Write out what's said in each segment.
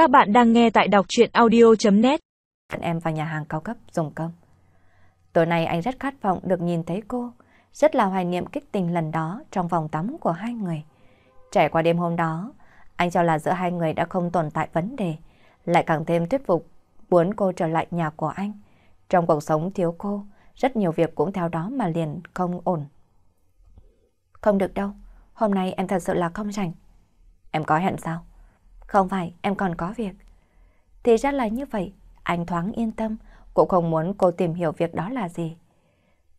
Các bạn đang nghe tại đọc chuyện audio.net Em vào nhà hàng cao cấp dùng cơm. Tối nay anh rất khát vọng được nhìn thấy cô, rất là hoài niệm kích tình lần đó trong vòng tắm của hai người. Trải qua đêm hôm đó, anh cho là giữa hai người đã không tồn tại vấn đề, lại càng thêm thuyết phục, muốn cô trở lại nhà của anh. Trong cuộc sống thiếu cô, rất nhiều việc cũng theo đó mà liền không ổn. Không được đâu, hôm nay em thật sự là không rảnh. Em có hẹn sao? Không phải, em còn có việc. Thì ra là như vậy, anh thoáng yên tâm, cũng không muốn cô tìm hiểu việc đó là gì.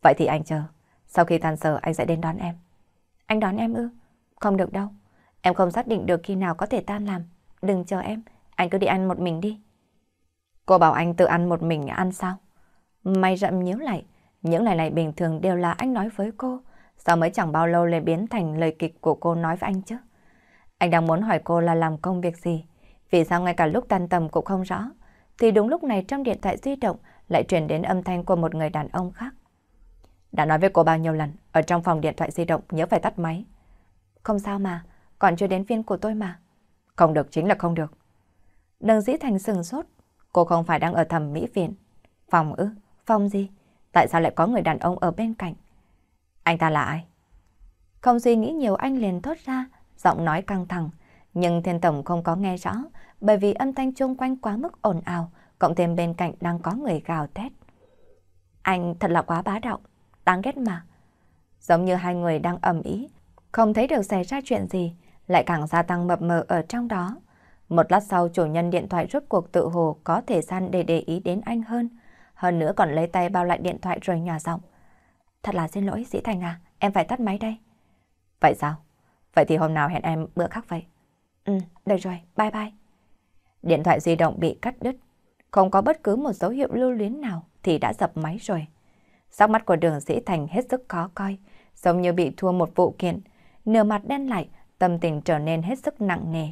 Vậy thì anh chờ, sau khi tan sở anh sẽ đến đón em. Anh đón em ư? Không được đâu, em không xác định được khi nào có thể tan làm. Đừng chờ em, anh cứ đi ăn một mình đi. Cô bảo anh tự ăn một mình ăn sao? May rậm nhớ lại, những lời này bình thường đều là anh nói với cô, sao mới chẳng bao lâu lại biến thành lời kịch của cô nói với anh chứ? Anh đang muốn hỏi cô là làm công việc gì, vì sao ngay cả lúc tan tầm cũng không rõ. Thì đúng lúc này trong điện thoại di động lại truyền đến âm thanh của một người đàn ông khác. Đã nói với cô bao nhiêu lần, ở trong phòng điện thoại di động nhớ phải tắt máy. Không sao mà, còn chưa đến phiên của tôi mà. Không được chính là không được. Đừng dĩ thành sừng sốt, cô không phải đang ở thẩm mỹ viện. Phòng ư, phòng gì? Tại sao lại có người đàn ông ở bên cạnh? Anh ta là ai? Không suy nghĩ nhiều anh liền thốt ra, giọng nói căng thẳng. Nhưng thiên tổng không có nghe rõ, bởi vì âm thanh chung quanh quá mức ồn ào, cộng thêm bên cạnh đang có người gào thét. Anh thật là quá bá đạo, đáng ghét mà. Giống như hai người đang ầm ý, không thấy được xảy ra chuyện gì, lại càng gia tăng mập mờ ở trong đó. Một lát sau chủ nhân điện thoại rút cuộc tự hồ có thể gian để để ý đến anh hơn. Hơn nữa còn lấy tay bao lại điện thoại rồi nhỏ giọng. Thật là xin lỗi Dĩ Thành à, em phải tắt máy đây. Vậy sao? Vậy thì hôm nào hẹn em bữa khác vậy? Ừ, được rồi, bye bye. Điện thoại di động bị cắt đứt. Không có bất cứ một dấu hiệu lưu luyến nào thì đã dập máy rồi. Sắc mắt của đường Dĩ Thành hết sức khó coi, giống như bị thua một vụ kiện. Nửa mặt đen lại, tâm tình trở nên hết sức nặng nề.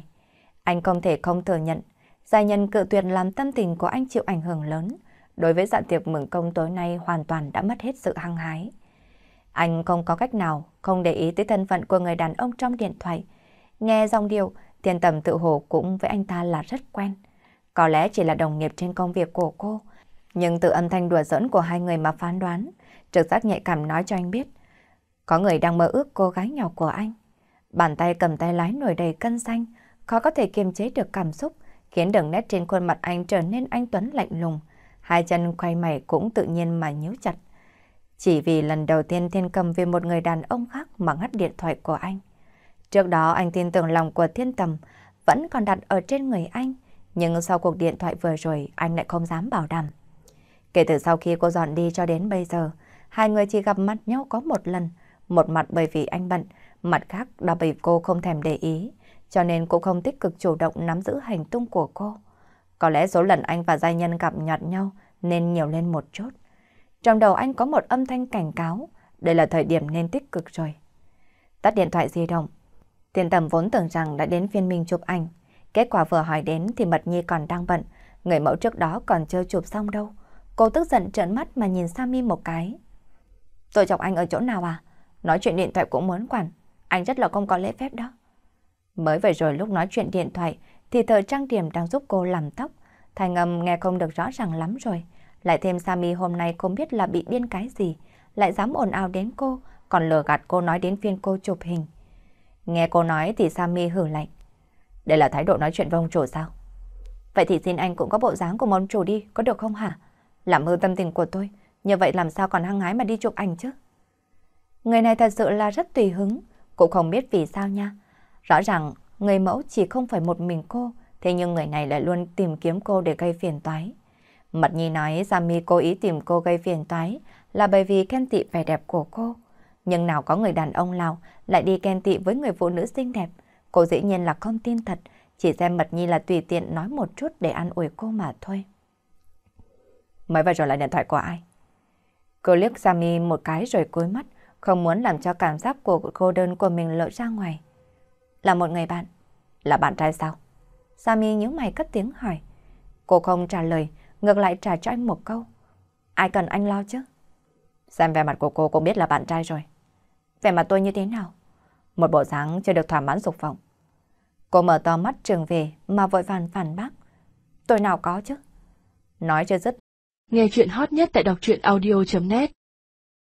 Anh không thể không thừa nhận, gia nhân cự tuyệt làm tâm tình của anh chịu ảnh hưởng lớn. Đối với dạ tiệc mừng công tối nay hoàn toàn đã mất hết sự hăng hái. Anh không có cách nào không để ý tới thân phận của người đàn ông trong điện thoại. Nghe dòng điều, tiền tầm tự hồ cũng với anh ta là rất quen. Có lẽ chỉ là đồng nghiệp trên công việc của cô. Nhưng từ âm thanh đùa giỡn của hai người mà phán đoán, trực giác nhạy cảm nói cho anh biết. Có người đang mơ ước cô gái nhỏ của anh. Bàn tay cầm tay lái nổi đầy cân xanh, khó có thể kiềm chế được cảm xúc, khiến đường nét trên khuôn mặt anh trở nên anh Tuấn lạnh lùng. Hai chân quay mày cũng tự nhiên mà nhíu chặt. Chỉ vì lần đầu tiên Thiên Cầm về một người đàn ông khác mà ngắt điện thoại của anh. Trước đó anh tin tưởng lòng của Thiên Tầm vẫn còn đặt ở trên người anh, nhưng sau cuộc điện thoại vừa rồi anh lại không dám bảo đảm. Kể từ sau khi cô dọn đi cho đến bây giờ, hai người chỉ gặp mặt nhau có một lần, một mặt bởi vì anh bận, mặt khác là bởi cô không thèm để ý, cho nên cô không tích cực chủ động nắm giữ hành tung của cô. Có lẽ số lần anh và gia nhân gặp nhọt nhau nên nhiều lên một chút. Trong đầu anh có một âm thanh cảnh cáo, đây là thời điểm nên tích cực rồi. Tắt điện thoại di động. Tiền tầm vốn tưởng rằng đã đến phiên mình chụp ảnh. Kết quả vừa hỏi đến thì Mật Nhi còn đang bận, người mẫu trước đó còn chưa chụp xong đâu. Cô tức giận trợn mắt mà nhìn Sammy một cái. Tôi chọc anh ở chỗ nào à? Nói chuyện điện thoại cũng muốn quản. Anh rất là không có lễ phép đó. Mới vừa rồi lúc nói chuyện điện thoại thì thợ trang điểm đang giúp cô làm tóc. Thành âm nghe không được rõ ràng lắm rồi. Lại thêm Sammy hôm nay không biết là bị điên cái gì, lại dám ồn ào đến cô, còn lừa gạt cô nói đến phiên cô chụp hình. Nghe cô nói thì Sammy hử lạnh. Đây là thái độ nói chuyện với ông chủ sao? Vậy thì xin anh cũng có bộ dáng của ông chủ đi, có được không hả? Làm hư tâm tình của tôi, như vậy làm sao còn hăng hái mà đi chụp ảnh chứ? Người này thật sự là rất tùy hứng, cũng không biết vì sao nha. Rõ ràng người mẫu chỉ không phải một mình cô, thế nhưng người này lại luôn tìm kiếm cô để gây phiền toái. Mật Nhi nói Sammy cố ý tìm cô gây phiền toái là bởi vì khen tị vẻ đẹp của cô. Nhưng nào có người đàn ông nào lại đi khen tị với người phụ nữ xinh đẹp. Cô dĩ nhiên là không tin thật, chỉ xem Mật Nhi là tùy tiện nói một chút để an ủi cô mà thôi. Mới vào rồi là điện thoại của ai? Cô liếc Sammy một cái rồi cúi mắt, không muốn làm cho cảm giác của cô đơn của mình lộ ra ngoài. Là một người bạn. Là bạn trai sao? Sammy nhíu mày cất tiếng hỏi. Cô không trả lời, ngược lại trả cho anh một câu. Ai cần anh lo chứ? Xem vẻ mặt của cô cũng biết là bạn trai rồi. Vẻ mặt tôi như thế nào? Một bộ dáng chưa được thỏa mãn dục vọng. Cô mở to mắt trường về mà vội vàng phản bác. Tôi nào có chứ? Nói chưa dứt. Nghe chuyện hot nhất tại đọc truyện audio.net